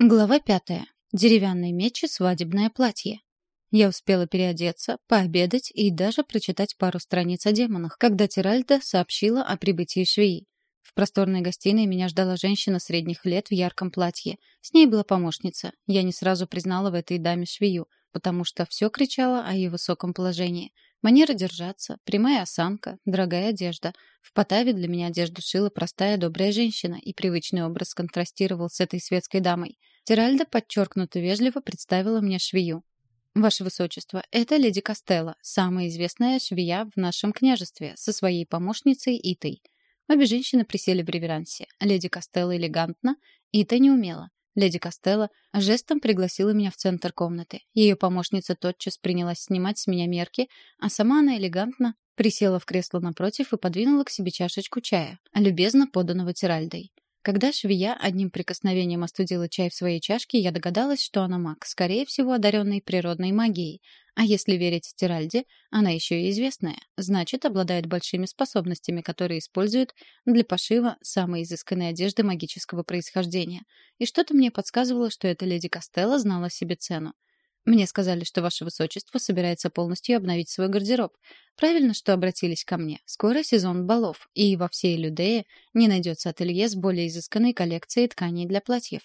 Глава пятая. Деревянный меч и свадебное платье. Я успела переодеться, пообедать и даже прочитать пару страниц о демонах, когда Тиральда сообщила о прибытии швеи. В просторной гостиной меня ждала женщина средних лет в ярком платье. С ней была помощница. Я не сразу признала в этой даме швею, потому что все кричало о ее высоком положении. Манера держаться, прямая осанка, дорогая одежда. В Потаве для меня одежду шила простая добрая женщина, и привычный образ контрастировал с этой светской дамой. Тиральда подчеркнуто вежливо представила мне швею. «Ваше Высочество, это леди Костелло, самая известная швея в нашем княжестве, со своей помощницей Итой». Обе женщины присели в реверансе. Леди Костелло элегантно, Ита не умела. Леди Костелло жестом пригласила меня в центр комнаты. Ее помощница тотчас принялась снимать с меня мерки, а сама она элегантно присела в кресло напротив и подвинула к себе чашечку чая, любезно поданного Тиральдой. Когда швея одним прикосновением остудила чай в своей чашке, я догадалась, что она маг, скорее всего, одаренный природной магией. А если верить Тиральде, она еще и известная, значит, обладает большими способностями, которые используют для пошива самой изысканной одежды магического происхождения. И что-то мне подсказывало, что эта леди Костелло знала себе цену. Мне сказали, что ваше высочество собирается полностью обновить свой гардероб. Правильно, что обратились ко мне. Скоро сезон балов, и во всей Людее не найдется ателье с более изысканной коллекцией тканей для платьев.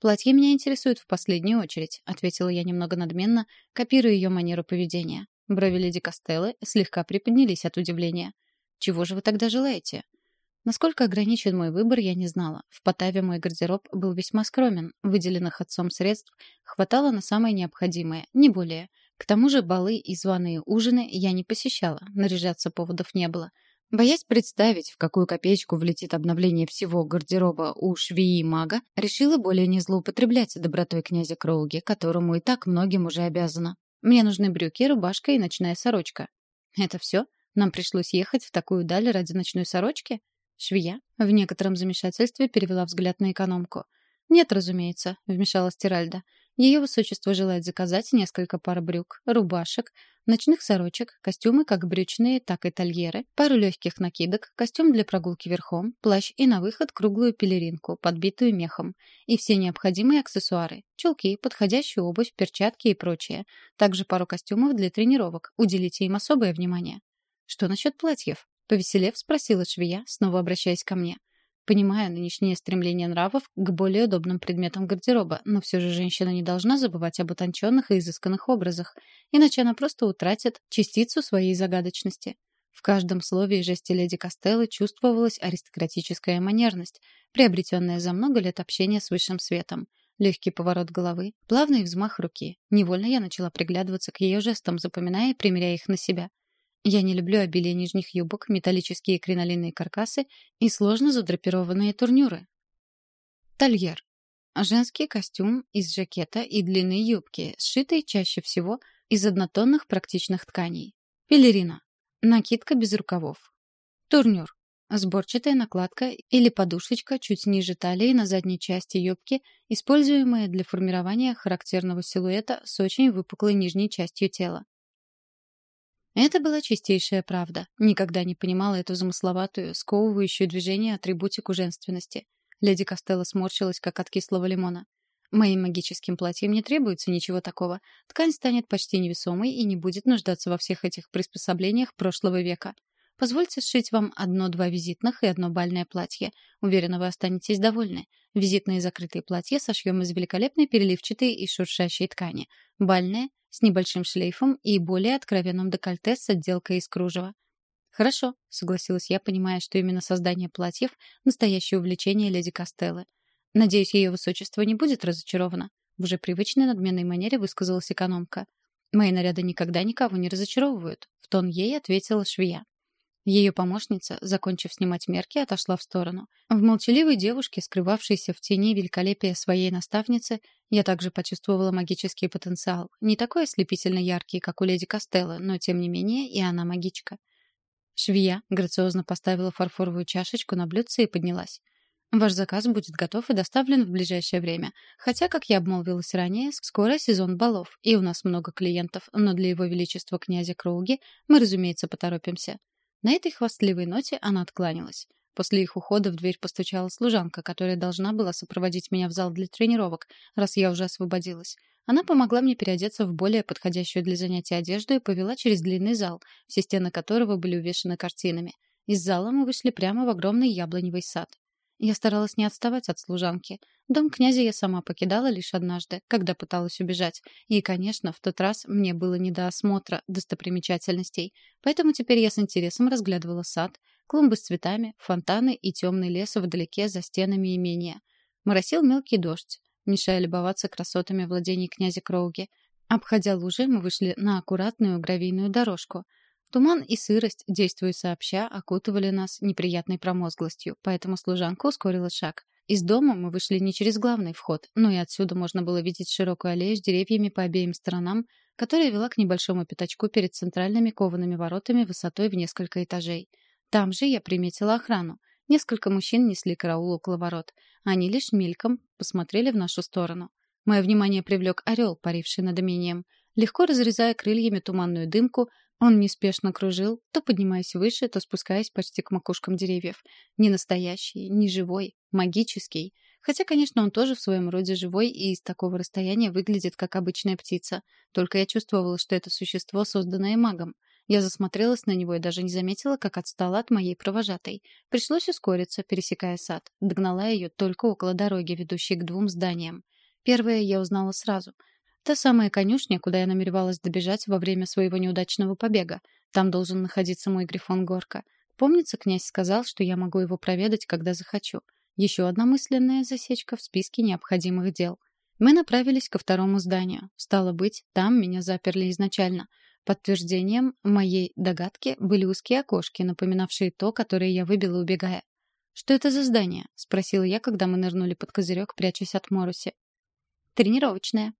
«Платье меня интересует в последнюю очередь», — ответила я немного надменно, копируя ее манеру поведения. Брови леди Костеллы слегка приподнялись от удивления. «Чего же вы тогда желаете?» Насколько ограничен мой выбор, я не знала. В Потаве мой гардероб был весьма скромен. Выделенных отцом средств хватало на самое необходимое, не более. К тому же балы и званые ужины я не посещала, наряжаться поводов не было. Боясь представить, в какую копеечку влетит обновление всего гардероба у швеи мага, решила более не злоупотреблять добротой князя Кроуги, которому и так многим уже обязана. Мне нужны брюки, рубашка и ночная сорочка. Это все? Нам пришлось ехать в такую даль ради ночной сорочки? Швея в некотором замешательстве перевела взгляд на экономку. «Нет, разумеется», — вмешалась Тиральда. «Ее высочество желает заказать несколько пар брюк, рубашек, ночных сорочек, костюмы как брючные, так и тольеры, пару легких накидок, костюм для прогулки верхом, плащ и на выход круглую пелеринку, подбитую мехом, и все необходимые аксессуары, чулки, подходящую обувь, перчатки и прочее. Также пару костюмов для тренировок. Уделите им особое внимание». «Что насчет платьев?» Повеселев, спросила швея, снова обращаясь ко мне. Понимая нынешнее стремление нравов к более удобным предметам гардероба, но все же женщина не должна забывать об утонченных и изысканных образах, иначе она просто утратит частицу своей загадочности. В каждом слове и жесте леди Костеллы чувствовалась аристократическая манерность, приобретенная за много лет общения с высшим светом. Легкий поворот головы, плавный взмах руки. Невольно я начала приглядываться к ее жестам, запоминая и примеряя их на себя. Я не люблю обилие нижних юбок, металлические кринолинные каркасы и сложно задрапированные турнюры. Тольер. Женский костюм из жакета и длинной юбки, сшитый чаще всего из однотонных практичных тканей. Пелерина. Накидка без рукавов. Турнюр. Сборчатая накладка или подушечка чуть ниже талии на задней части юбки, используемая для формирования характерного силуэта с очень выпуклой нижней частью тела. Это была чистейшая правда. Никогда не понимала эту замысловатую, сковывающую движение атрибутику женственности. Леди Костелло сморщилась, как от кислого лимона. Моим магическим платьем не требуется ничего такого. Ткань станет почти невесомой и не будет нуждаться во всех этих приспособлениях прошлого века. Позвольте сшить вам одно-два визитных и одно бальное платье. Уверена, вы останетесь довольны. Визитные закрытые платья сошьем из великолепной переливчатой и шуршащей ткани. Бальное с небольшим шлейфом и более откровенным декольте с отделкой из кружева. «Хорошо», — согласилась я, понимая, что именно создание платьев — настоящее увлечение леди Костеллы. «Надеюсь, ее высочество не будет разочаровано», — в уже привычной надменной манере высказалась экономка. «Мои наряды никогда никого не разочаровывают», — в тон ей ответила швея. Ее помощница, закончив снимать мерки, отошла в сторону. В молчаливой девушке, скрывавшейся в тени великолепия своей наставницы, я также почувствовала магический потенциал. Не такой ослепительно яркий, как у леди Костелло, но тем не менее и она магичка. Швея грациозно поставила фарфоровую чашечку на блюдце и поднялась. Ваш заказ будет готов и доставлен в ближайшее время. Хотя, как я обмолвилась ранее, скоро сезон балов, и у нас много клиентов, но для его величества князя Кроуги мы, разумеется, поторопимся. На этой хвастливой ноте она откланялась. После их ухода в дверь постучала служанка, которая должна была сопроводить меня в зал для тренировок, раз я уже освободилась. Она помогла мне переодеться в более подходящую для занятия одежду и повела через длинный зал, все стены которого были увешаны картинами. Из зала мы вышли прямо в огромный яблоневый сад. Я старалась не отставать от служанки. Дом князя я сама покидала лишь однажды, когда пыталась убежать. И, конечно, в тот раз мне было не до осмотра достопримечательностей. Поэтому теперь я с интересом разглядывала сад, клумбы с цветами, фонтаны и темный лес вдалеке за стенами имения. Моросил мелкий дождь, мешая любоваться красотами владений князя Кроуги. Обходя лужи, мы вышли на аккуратную гравийную дорожку — Туман и сырость, действуя сообща, окутывали нас неприятной промозглостью, поэтому служанка ускорила шаг. Из дома мы вышли не через главный вход, но и отсюда можно было видеть широкую аллею с деревьями по обеим сторонам, которая вела к небольшому пятачку перед центральными коваными воротами высотой в несколько этажей. Там же я приметила охрану. Несколько мужчин несли караул около ворот. Они лишь мельком посмотрели в нашу сторону. Мое внимание привлек орел, паривший над имением. Легко разрезая крыльями туманную дымку, он неспешно кружил, то поднимаясь выше, то спускаясь почти к макушкам деревьев. Не настоящий, не живой, магический. Хотя, конечно, он тоже в своем роде живой и из такого расстояния выглядит как обычная птица. Только я чувствовала, что это существо, созданное магом. Я засмотрелась на него и даже не заметила, как отстала от моей провожатой. Пришлось ускориться, пересекая сад. Догнала ее только около дороги, ведущей к двум зданиям. Первое я узнала сразу — Та самая конюшня, куда я намеревалась добежать во время своего неудачного побега. Там должен находиться мой грифон Горка. Помнится, князь сказал, что я могу его проведать, когда захочу. Еще одна мысленная засечка в списке необходимых дел. Мы направились ко второму зданию. Стало быть, там меня заперли изначально. Подтверждением моей догадки были узкие окошки, напоминавшие то, которое я выбила, убегая. «Что это за здание?» — спросила я, когда мы нырнули под козырек, прячась от Моруси. «Тренировочное»,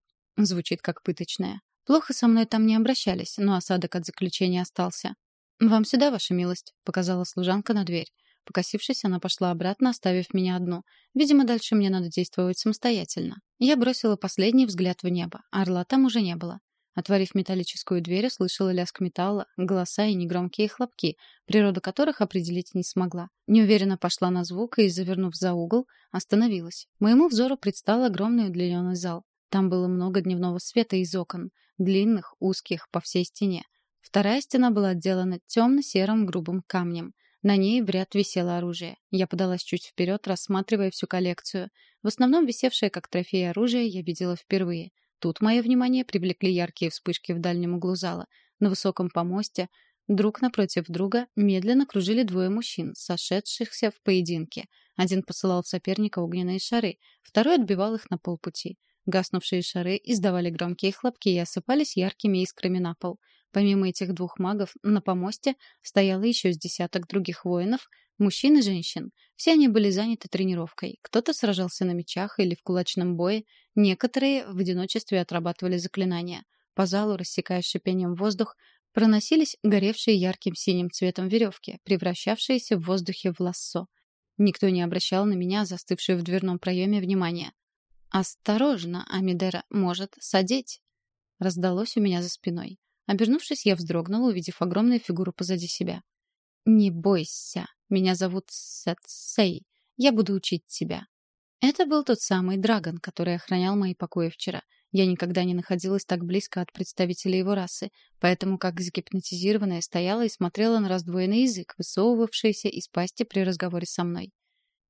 Звучит как пыточная. Плохо со мной там не обращались, но осадок от заключения остался. «Вам сюда, ваша милость», — показала служанка на дверь. Покосившись, она пошла обратно, оставив меня одну. Видимо, дальше мне надо действовать самостоятельно. Я бросила последний взгляд в небо. Орла там уже не было. Отворив металлическую дверь, услышала лязг металла, голоса и негромкие хлопки, природу которых определить не смогла. Неуверенно пошла на звук и, завернув за угол, остановилась. Моему взору предстал огромный удлиненный зал. Там было много дневного света из окон, длинных, узких, по всей стене. Вторая стена была отделана темно-серым грубым камнем. На ней в ряд висело оружие. Я подалась чуть вперед, рассматривая всю коллекцию. В основном висевшее как трофей оружие я видела впервые. Тут мое внимание привлекли яркие вспышки в дальнем углу зала. На высоком помосте друг напротив друга медленно кружили двое мужчин, сошедшихся в поединке. Один посылал в соперника огненные шары, второй отбивал их на полпути. Гаснувшие шары издавали громкие хлопки и осыпались яркими искрами на пол. Помимо этих двух магов, на помосте стояло еще с десяток других воинов, мужчин и женщин. Все они были заняты тренировкой. Кто-то сражался на мечах или в кулачном бое, некоторые в одиночестве отрабатывали заклинания. По залу, рассекая шипением воздух, проносились горевшие ярким синим цветом веревки, превращавшиеся в воздухе в лассо. Никто не обращал на меня, застывшую в дверном проеме, внимания. «Осторожно, Амидера может садить!» Раздалось у меня за спиной. Обернувшись, я вздрогнула, увидев огромную фигуру позади себя. «Не бойся, меня зовут Сетсей. Я буду учить тебя». Это был тот самый Драгон, который охранял мои покои вчера. Я никогда не находилась так близко от представителей его расы, поэтому как загипнотизированная стояла и смотрела на раздвоенный язык, высовывавшийся из пасти при разговоре со мной.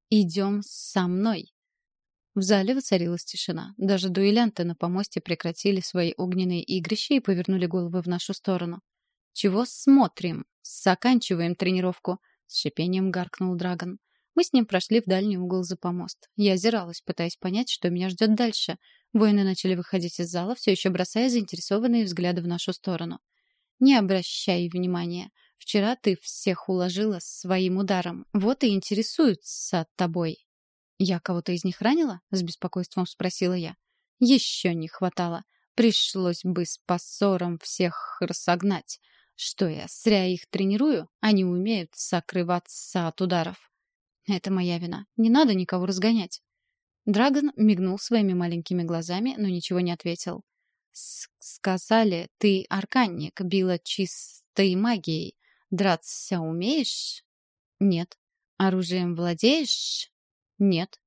«Идем со мной», в зале воцарилась тишина. Даже дуэлянты на помосте прекратили свои огненные игрища и повернули головы в нашу сторону. «Чего смотрим? Заканчиваем тренировку!» — с шипением гаркнул Драгон. Мы с ним прошли в дальний угол за помост. Я озиралась, пытаясь понять, что меня ждет дальше. Воины начали выходить из зала, все еще бросая заинтересованные взгляды в нашу сторону. «Не обращай внимания. Вчера ты всех уложила своим ударом. Вот и интересуются тобой. «Я кого-то из них ранила?» — с беспокойством спросила я. «Еще не хватало. Пришлось бы с поссором всех рассогнать. Что я, зря их тренирую? Они умеют сокрываться от ударов. Это моя вина. Не надо никого разгонять». Драгон мигнул своими маленькими глазами, но ничего не ответил. «Сказали, ты арканник, била чистой магией. Драться умеешь?» «Нет». «Оружием владеешь?» «Нет».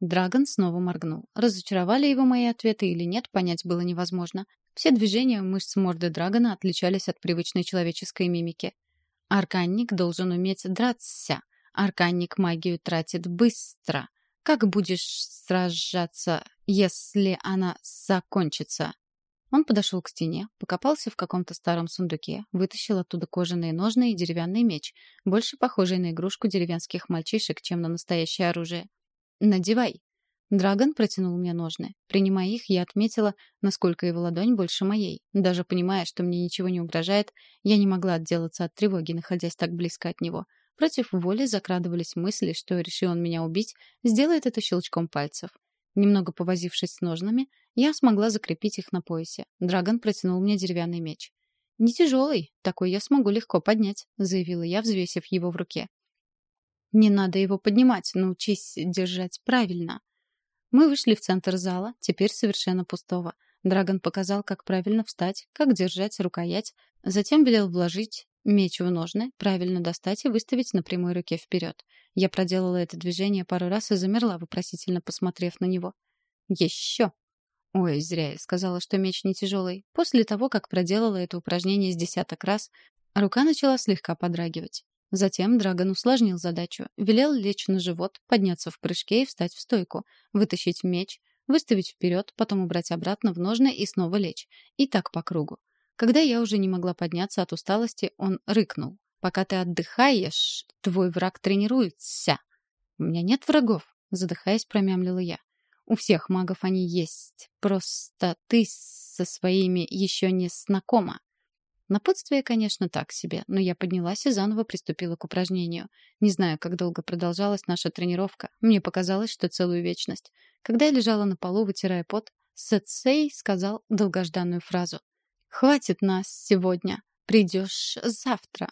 Драгон снова моргнул. Разочаровали его мои ответы или нет, понять было невозможно. Все движения мышц морды Драгона отличались от привычной человеческой мимики. Арканник должен уметь драться. Арканник магию тратит быстро. Как будешь сражаться, если она закончится? Он подошел к стене, покопался в каком-то старом сундуке, вытащил оттуда кожаные ножны и деревянный меч, больше похожий на игрушку деревенских мальчишек, чем на настоящее оружие. «Надевай!» Драгон протянул мне ножны. Принимая их, я отметила, насколько его ладонь больше моей. Даже понимая, что мне ничего не угрожает, я не могла отделаться от тревоги, находясь так близко от него. Против воли закрадывались мысли, что, решил он меня убить, сделает это щелчком пальцев. Немного повозившись с ножнами, я смогла закрепить их на поясе. Драгон протянул мне деревянный меч. «Не тяжелый, такой я смогу легко поднять», — заявила я, взвесив его в руке. «Не надо его поднимать, научись держать правильно», мы вышли в центр зала, теперь совершенно пустого. Драгон показал, как правильно встать, как держать рукоять, затем велел вложить меч в ножны, правильно достать и выставить на прямой руке вперед. Я проделала это движение пару раз и замерла, вопросительно посмотрев на него. «Еще!» Ой, зря я сказала, что меч не тяжелый. После того, как проделала это упражнение с десяток раз, рука начала слегка подрагивать. Затем Драгон усложнил задачу, велел лечь на живот, подняться в прыжке и встать в стойку, вытащить меч, выставить вперед, потом убрать обратно в ножны и снова лечь. И так по кругу. Когда я уже не могла подняться от усталости, он рыкнул. «Пока ты отдыхаешь, твой враг тренируется». «У меня нет врагов», — задыхаясь, промямлила я. «У всех магов они есть. Просто ты со своими еще не знакома». Напутствие, конечно, так себе, но я поднялась и заново приступила к упражнению. Не знаю, как долго продолжалась наша тренировка. Мне показалось, что целую вечность. Когда я лежала на полу, вытирая пот, Сетсей сказал долгожданную фразу. «Хватит нас сегодня. Придешь завтра».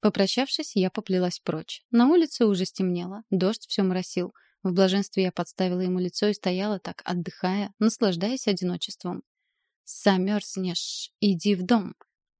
Попрощавшись, я поплелась прочь. На улице уже стемнело, дождь все моросил. В блаженстве я подставила ему лицо и стояла так, отдыхая, наслаждаясь одиночеством. «Замерзнешь, иди в дом»,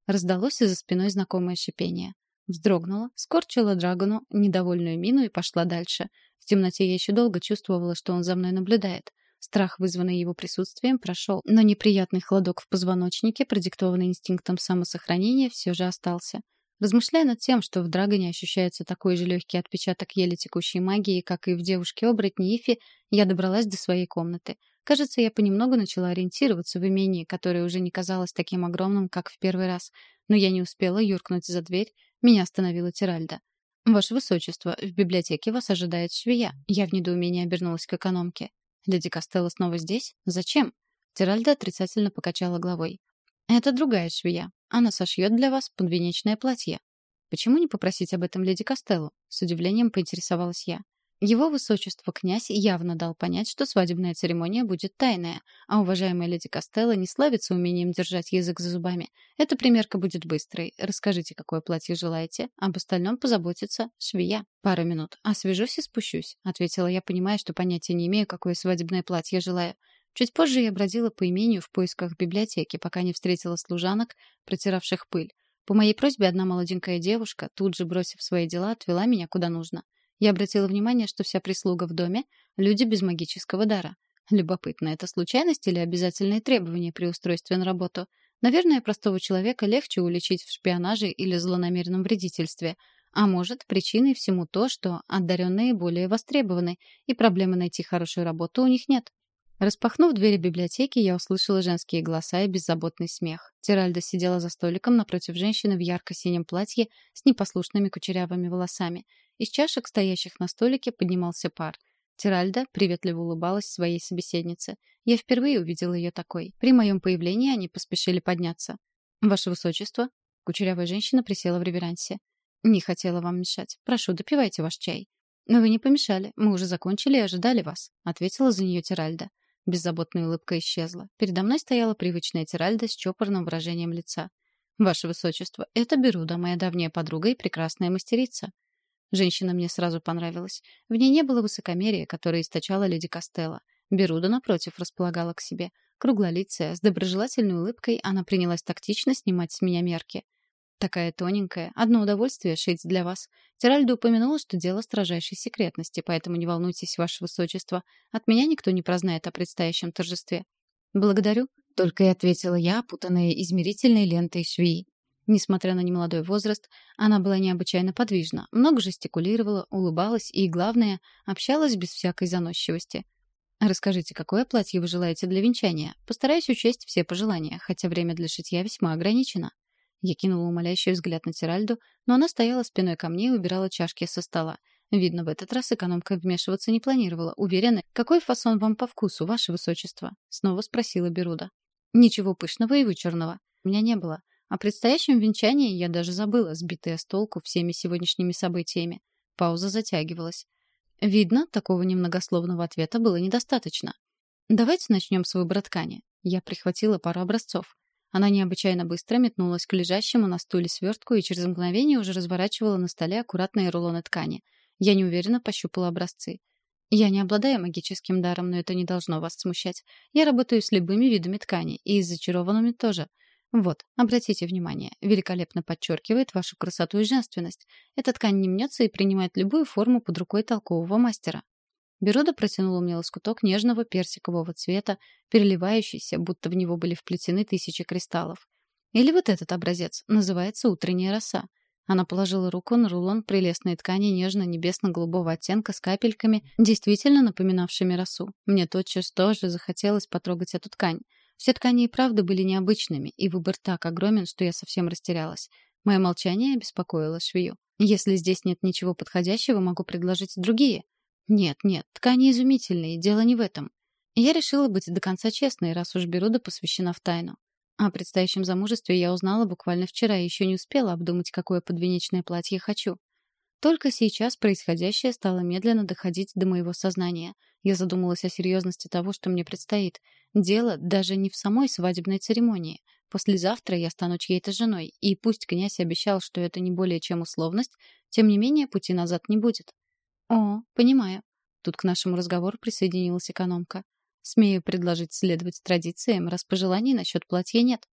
Раздалось за спиной знакомое шипение. Вздрогнула, скорчила Драгону недовольную мину и пошла дальше. В темноте я еще долго чувствовала, что он за мной наблюдает. Страх, вызванный его присутствием, прошел, но неприятный холодок в позвоночнике, продиктованный инстинктом самосохранения, все же остался. Размышляя над тем, что в Драгоне ощущается такой же легкий отпечаток еле текущей магии, как и в девушке-оборотне Ифи, я добралась до своей комнаты. Кажется, я понемногу начала ориентироваться в имении, которое уже не казалось таким огромным, как в первый раз. Но я не успела юркнуть за дверь, меня остановила Тиральда. «Ваше Высочество, в библиотеке вас ожидает швея». Я в недоумении обернулась к экономке. «Леди Костелло снова здесь? Зачем?» Тиральда отрицательно покачала головой. «Это другая швея. Она сошьет для вас подвенечное платье». «Почему не попросить об этом леди Костелло?» С удивлением поинтересовалась я. Его высочество князь явно дал понять, что свадебная церемония будет тайная, а уважаемая леди Костелло не славится умением держать язык за зубами. Эта примерка будет быстрой. Расскажите, какое платье желаете. Об остальном позаботится швея. Пару минут. Освежусь и спущусь, ответила я, понимая, что понятия не имею, какое свадебное платье желаю. Чуть позже я бродила по имению в поисках библиотеки, пока не встретила служанок, протиравших пыль. По моей просьбе одна молоденькая девушка, тут же бросив свои дела, отвела меня куда нужно. Я обратила внимание, что вся прислуга в доме — люди без магического дара. Любопытно, это случайность или обязательные требования при устройстве на работу? Наверное, простого человека легче уличить в шпионаже или злонамеренном вредительстве. А может, причиной всему то, что одаренные более востребованы, и проблемы найти хорошую работу у них нет. Распахнув двери библиотеки, я услышала женские голоса и беззаботный смех. Тиральда сидела за столиком напротив женщины в ярко-синем платье с непослушными кучерявыми волосами. Из чашек, стоящих на столике, поднимался пар. Тиральда приветливо улыбалась своей собеседнице. Я впервые увидела ее такой. При моем появлении они поспешили подняться. «Ваше высочество!» Кучерявая женщина присела в реверансе. «Не хотела вам мешать. Прошу, допивайте ваш чай». «Но вы не помешали. Мы уже закончили и ожидали вас», — ответила за нее Тиральда. Беззаботная улыбка исчезла. Передо мной стояла привычная Тиральда с чопорным выражением лица. «Ваше высочество, это Беруда, моя давняя подруга и прекрасная мастерица». Женщина мне сразу понравилась. В ней не было высокомерия, которое источала леди Костелло. Беруда, напротив, располагала к себе. Круглолицая, с доброжелательной улыбкой, она принялась тактично снимать с меня мерки. Такая тоненькая. Одно удовольствие шить для вас. Тиральда упомянула, что дело строжайшей секретности, поэтому не волнуйтесь, ваше высочество. От меня никто не прознает о предстоящем торжестве. Благодарю. Только и ответила я, опутанная измерительной лентой швеи. Несмотря на немолодой возраст, она была необычайно подвижна, много жестикулировала, улыбалась и, главное, общалась без всякой заносчивости. «Расскажите, какое платье вы желаете для венчания? Постараюсь учесть все пожелания, хотя время для шитья весьма ограничено». Я кинула умоляющий взгляд на Тиральду, но она стояла спиной ко мне и убирала чашки со стола. Видно, в этот раз экономка вмешиваться не планировала. Уверена, какой фасон вам по вкусу, ваше высочество? Снова спросила Беруда. Ничего пышного и вычурного. У меня не было. О предстоящем венчании я даже забыла, сбитая с толку всеми сегодняшними событиями. Пауза затягивалась. Видно, такого немногословного ответа было недостаточно. Давайте начнем с выбора ткани. Я прихватила пару образцов. Она необычайно быстро метнулась к лежащему на стуле свертку и через мгновение уже разворачивала на столе аккуратные рулоны ткани. Я неуверенно пощупала образцы. Я не обладаю магическим даром, но это не должно вас смущать. Я работаю с любыми видами ткани, и с зачарованными тоже. Вот, обратите внимание, великолепно подчеркивает вашу красоту и женственность. Эта ткань не мнется и принимает любую форму под рукой толкового мастера. Берода протянула мне лоскуток нежного персикового цвета, переливающийся, будто в него были вплетены тысячи кристаллов. Или вот этот образец, называется «Утренняя роса». Она положила руку на рулон прелестной ткани нежно-небесно-голубого оттенка с капельками, действительно напоминавшими росу. Мне тотчас тоже захотелось потрогать эту ткань. Все ткани и правда были необычными, и выбор так огромен, что я совсем растерялась. Мое молчание беспокоило швею. Если здесь нет ничего подходящего, могу предложить другие. Нет, нет, ткани изумительные, дело не в этом. Я решила быть до конца честной, раз уж Беруда посвящена в тайну. О предстоящем замужестве я узнала буквально вчера и еще не успела обдумать, какое подвенечное платье хочу. Только сейчас происходящее стало медленно доходить до моего сознания. Я задумалась о серьезности того, что мне предстоит. Дело даже не в самой свадебной церемонии. Послезавтра я стану чьей-то женой, и пусть князь обещал, что это не более чем условность, тем не менее пути назад не будет. О, понимаю. Тут к нашему разговору присоединилась экономка. Смею предложить следовать традициям, раз пожеланий насчет платья нет.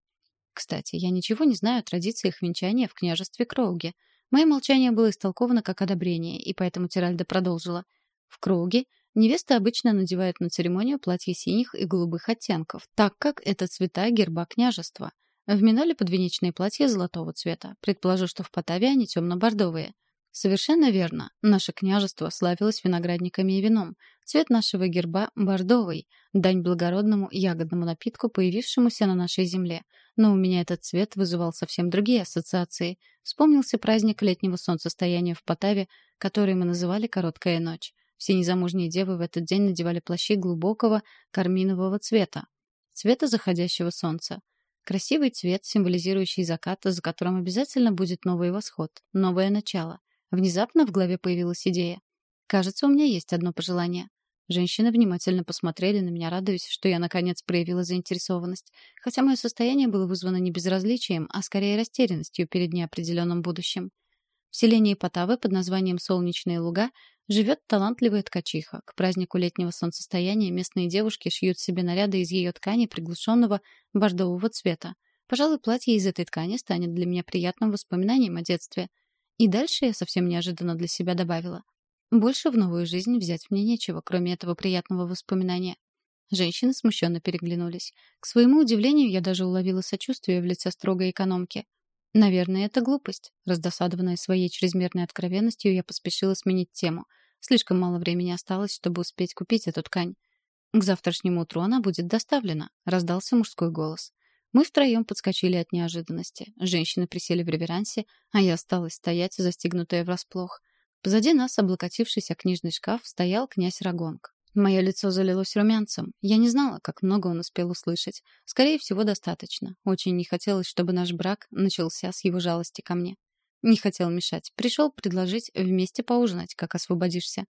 Кстати, я ничего не знаю о традициях венчания в княжестве Кроуге. Мое молчание было истолковано как одобрение, и поэтому Тиральда продолжила. В Кроуге невесты обычно надевают на церемонию платья синих и голубых оттенков, так как это цвета герба княжества. В Миноле подвенечные платья золотого цвета. Предположу, что в Потаве они темно-бордовые. Совершенно верно. Наше княжество славилось виноградниками и вином. Цвет нашего герба — бордовый, дань благородному ягодному напитку, появившемуся на нашей земле. Но у меня этот цвет вызывал совсем другие ассоциации. Вспомнился праздник летнего солнцестояния в Потаве, который мы называли «Короткая ночь». Все незамужние девы в этот день надевали плащи глубокого карминового цвета, цвета заходящего солнца. Красивый цвет, символизирующий закат, за которым обязательно будет новый восход, новое начало. Внезапно в голове появилась идея. Кажется, у меня есть одно пожелание. Женщины внимательно посмотрели на меня, радуясь, что я наконец проявила заинтересованность, хотя мое состояние было вызвано не безразличием, а скорее растерянностью перед неопределенным будущим. В селении Потавы под названием Солнечные луга живет талантливая ткачиха. К празднику летнего солнцестояния местные девушки шьют себе наряды из ее ткани приглушенного бордового цвета. Пожалуй, платье из этой ткани станет для меня приятным воспоминанием о детстве — и дальше я совсем неожиданно для себя добавила. Больше в новую жизнь взять мне нечего, кроме этого приятного воспоминания. Женщины смущенно переглянулись. К своему удивлению, я даже уловила сочувствие в лице строгой экономки. Наверное, это глупость. Раздосадованная своей чрезмерной откровенностью, я поспешила сменить тему. Слишком мало времени осталось, чтобы успеть купить эту ткань. К завтрашнему утру она будет доставлена, раздался мужской голос. Мы втроем подскочили от неожиданности. Женщины присели в реверансе, а я осталась стоять, застигнутая врасплох. Позади нас, облокотившись о книжный шкаф, стоял князь Рагонг. Мое лицо залилось румянцем. Я не знала, как много он успел услышать. Скорее всего, достаточно. Очень не хотелось, чтобы наш брак начался с его жалости ко мне. Не хотел мешать. Пришел предложить вместе поужинать, как освободишься.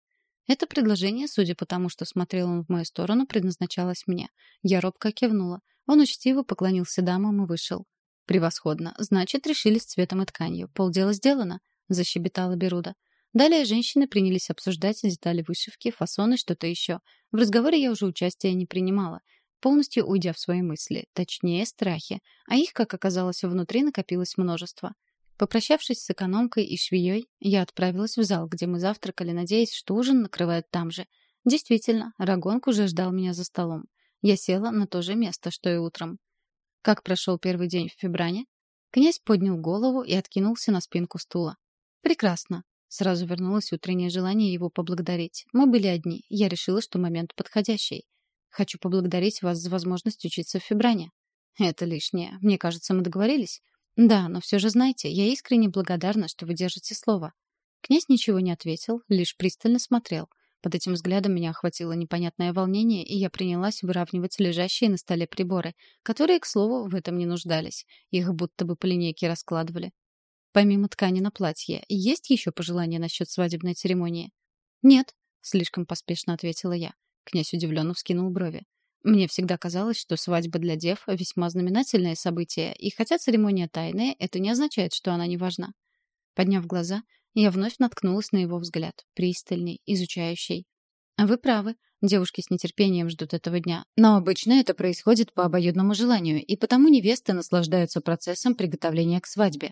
Это предложение, судя по тому, что смотрел он в мою сторону, предназначалось мне. Я робко кивнула. Он учтиво поклонился дамам и вышел. «Превосходно. Значит, решили с цветом и тканью. Полдела сделано», — защебетала Беруда. Далее женщины принялись обсуждать детали вышивки, фасоны, что-то еще. В разговоре я уже участия не принимала, полностью уйдя в свои мысли, точнее, страхи. А их, как оказалось, внутри накопилось множество. Попрощавшись с экономкой и швеей, я отправилась в зал, где мы завтракали, надеясь, что ужин накрывают там же. Действительно, Рагонг уже ждал меня за столом. Я села на то же место, что и утром. Как прошел первый день в Фибране? Князь поднял голову и откинулся на спинку стула. Прекрасно. Сразу вернулось утреннее желание его поблагодарить. Мы были одни. Я решила, что момент подходящий. Хочу поблагодарить вас за возможность учиться в Фибране. Это лишнее. Мне кажется, мы договорились. Да, но все же знайте, я искренне благодарна, что вы держите слово. Князь ничего не ответил, лишь пристально смотрел. Под этим взглядом меня охватило непонятное волнение, и я принялась выравнивать лежащие на столе приборы, которые, к слову, в этом не нуждались. Их будто бы по линейке раскладывали. Помимо ткани на платье, есть еще пожелания насчет свадебной церемонии? Нет, слишком поспешно ответила я. Князь удивленно вскинул брови. Мне всегда казалось, что свадьба для дев — весьма знаменательное событие, и хотя церемония тайная, это не означает, что она не важна. Подняв глаза, я вновь наткнулась на его взгляд, пристальный, изучающий. «Вы правы. Девушки с нетерпением ждут этого дня. Но обычно это происходит по обоюдному желанию, и потому невесты наслаждаются процессом приготовления к свадьбе.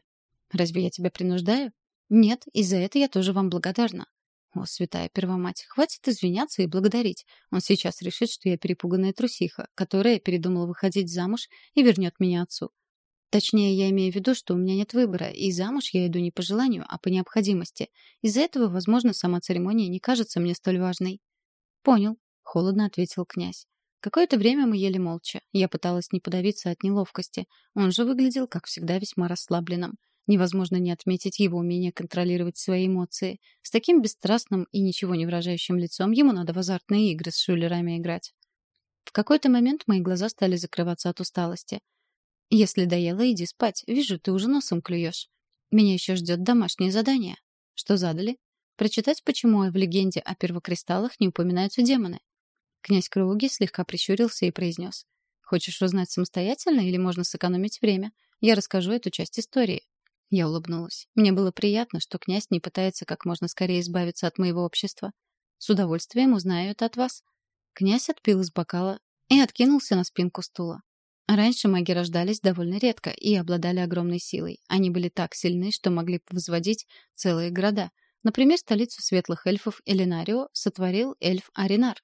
Разве я тебя принуждаю? Нет, и за это я тоже вам благодарна. О, святая первомать, хватит извиняться и благодарить. Он сейчас решит, что я перепуганная трусиха, которая передумала выходить замуж и вернет меня отцу. Точнее, я имею в виду, что у меня нет выбора, и замуж я иду не по желанию, а по необходимости. Из-за этого, возможно, сама церемония не кажется мне столь важной. «Понял», — холодно ответил князь. Какое-то время мы ели молча. Я пыталась не подавиться от неловкости. Он же выглядел, как всегда, весьма расслабленным. Невозможно не отметить его умение контролировать свои эмоции. С таким бесстрастным и ничего не выражающим лицом ему надо в азартные игры с шулерами играть. В какой-то момент мои глаза стали закрываться от усталости. «Если доела, иди спать. Вижу, ты уже носом клюешь. Меня еще ждет домашнее задание. Что задали? Прочитать, почему в легенде о первокристаллах не упоминаются демоны». Князь Круги слегка прищурился и произнес. «Хочешь узнать самостоятельно или можно сэкономить время? Я расскажу эту часть истории. Я улыбнулась. Мне было приятно, что князь не пытается как можно скорее избавиться от моего общества. С удовольствием узнаю это от вас. Князь отпил из бокала и откинулся на спинку стула. Раньше маги рождались довольно редко и обладали огромной силой. Они были так сильны, что могли возводить целые города. Например, столицу светлых эльфов Элинарио сотворил эльф Аринар.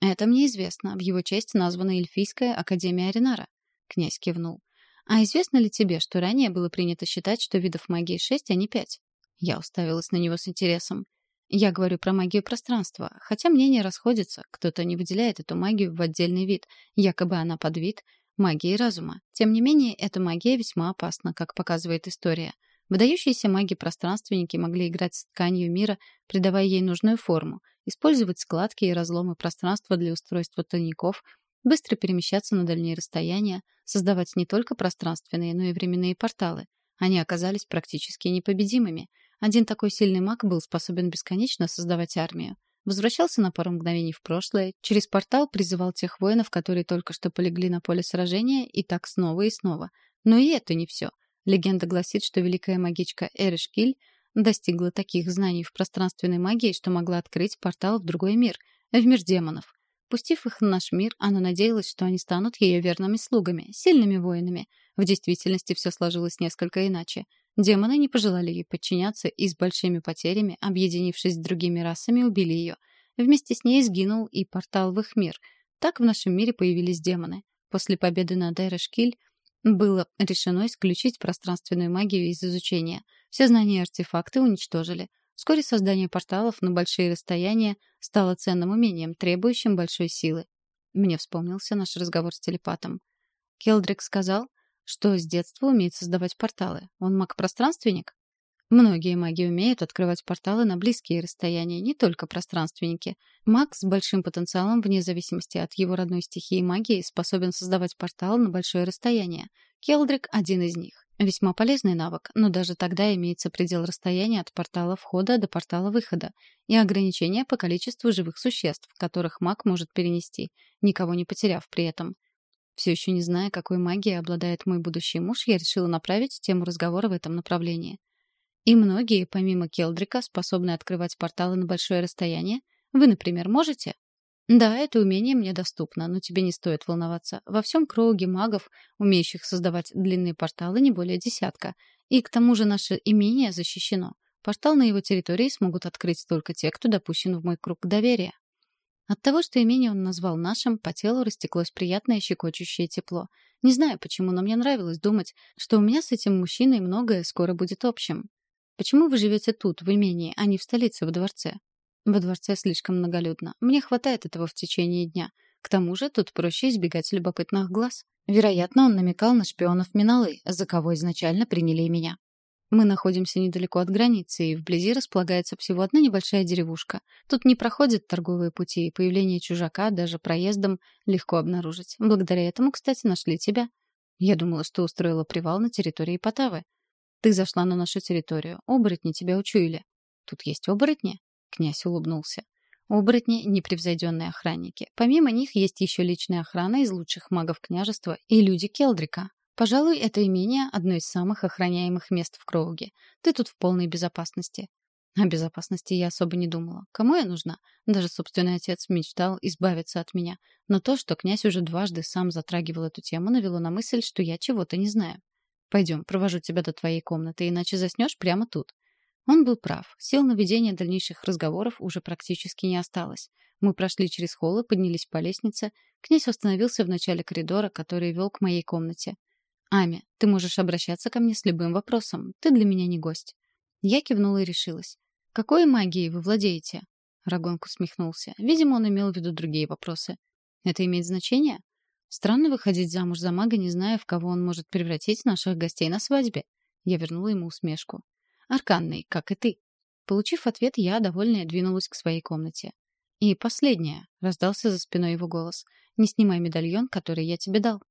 Это мне известно. В его честь названа Эльфийская академия Аринара. Князь кивнул. А известно ли тебе, что ранее было принято считать, что видов магии шесть, а не пять? Я уставилась на него с интересом. Я говорю про магию пространства, хотя мнения расходятся, кто-то не выделяет эту магию в отдельный вид, якобы она подвид магии разума. Тем не менее, эта магия весьма опасна, как показывает история. Выдающиеся маги-пространственники могли играть с тканью мира, придавая ей нужную форму, использовать складки и разломы пространства для устройства тайников — быстро перемещаться на дальние расстояния, создавать не только пространственные, но и временные порталы. Они оказались практически непобедимыми. Один такой сильный маг был способен бесконечно создавать армию. Возвращался на пару мгновений в прошлое, через портал призывал тех воинов, которые только что полегли на поле сражения, и так снова и снова. Но и это не все. Легенда гласит, что великая магичка Эришкиль достигла таких знаний в пространственной магии, что могла открыть портал в другой мир, в мир демонов. Пустив их в наш мир, она надеялась, что они станут ее верными слугами, сильными воинами. В действительности все сложилось несколько иначе. Демоны не пожелали ей подчиняться и с большими потерями, объединившись с другими расами, убили ее. Вместе с ней сгинул и портал в их мир. Так в нашем мире появились демоны. После победы над Эрешкиль было решено исключить пространственную магию из изучения. Все знания и артефакты уничтожили. Вскоре создание порталов на большие расстояния стало ценным умением, требующим большой силы. Мне вспомнился наш разговор с телепатом. Келдрик сказал, что с детства умеет создавать порталы. Он маг-пространственник? Многие маги умеют открывать порталы на близкие расстояния, не только пространственники. Маг с большим потенциалом, вне зависимости от его родной стихии магии, способен создавать портал на большое расстояние. Келдрик — один из них. Весьма полезный навык, но даже тогда имеется предел расстояния от портала входа до портала выхода и ограничение по количеству живых существ, которых маг может перенести, никого не потеряв при этом. Все еще не зная, какой магией обладает мой будущий муж, я решила направить тему разговора в этом направлении. И многие, помимо Келдрика, способны открывать порталы на большое расстояние. Вы, например, можете? Да, это умение мне доступно, но тебе не стоит волноваться. Во всем круге магов, умеющих создавать длинные порталы, не более десятка. И к тому же наше имение защищено. Портал на его территории смогут открыть только те, кто допущен в мой круг доверия. От того, что имение он назвал нашим, по телу растеклось приятное щекочущее тепло. Не знаю почему, но мне нравилось думать, что у меня с этим мужчиной многое скоро будет общим. Почему вы живете тут, в имении, а не в столице, в дворце? Во дворце слишком многолюдно. Мне хватает этого в течение дня. К тому же тут проще избегать любопытных глаз. Вероятно, он намекал на шпионов Миналы, за кого изначально приняли меня. Мы находимся недалеко от границы, и вблизи располагается всего одна небольшая деревушка. Тут не проходят торговые пути, и появление чужака даже проездом легко обнаружить. Благодаря этому, кстати, нашли тебя. Я думала, что устроила привал на территории Потавы. Ты зашла на нашу территорию. Оборотни тебя учуяли. Тут есть оборотни? Князь улыбнулся. Оборотни — непревзойденные охранники. Помимо них есть еще личная охрана из лучших магов княжества и люди Келдрика. Пожалуй, это имение — одно из самых охраняемых мест в Кроуге. Ты тут в полной безопасности. О безопасности я особо не думала. Кому я нужна? Даже собственный отец мечтал избавиться от меня. Но то, что князь уже дважды сам затрагивал эту тему, навело на мысль, что я чего-то не знаю. Пойдем, провожу тебя до твоей комнаты, иначе заснешь прямо тут. Он был прав. Сил на ведение дальнейших разговоров уже практически не осталось. Мы прошли через холл и поднялись по лестнице. Князь остановился в начале коридора, который вел к моей комнате. «Ами, ты можешь обращаться ко мне с любым вопросом. Ты для меня не гость». Я кивнула и решилась. «Какой магией вы владеете?» Рагонг усмехнулся. Видимо, он имел в виду другие вопросы. «Это имеет значение?» «Странно выходить замуж за мага, не зная, в кого он может превратить наших гостей на свадьбе». Я вернула ему усмешку. «Арканный, как и ты». Получив ответ, я, довольная, двинулась к своей комнате. «И последнее», — раздался за спиной его голос. «Не снимай медальон, который я тебе дал».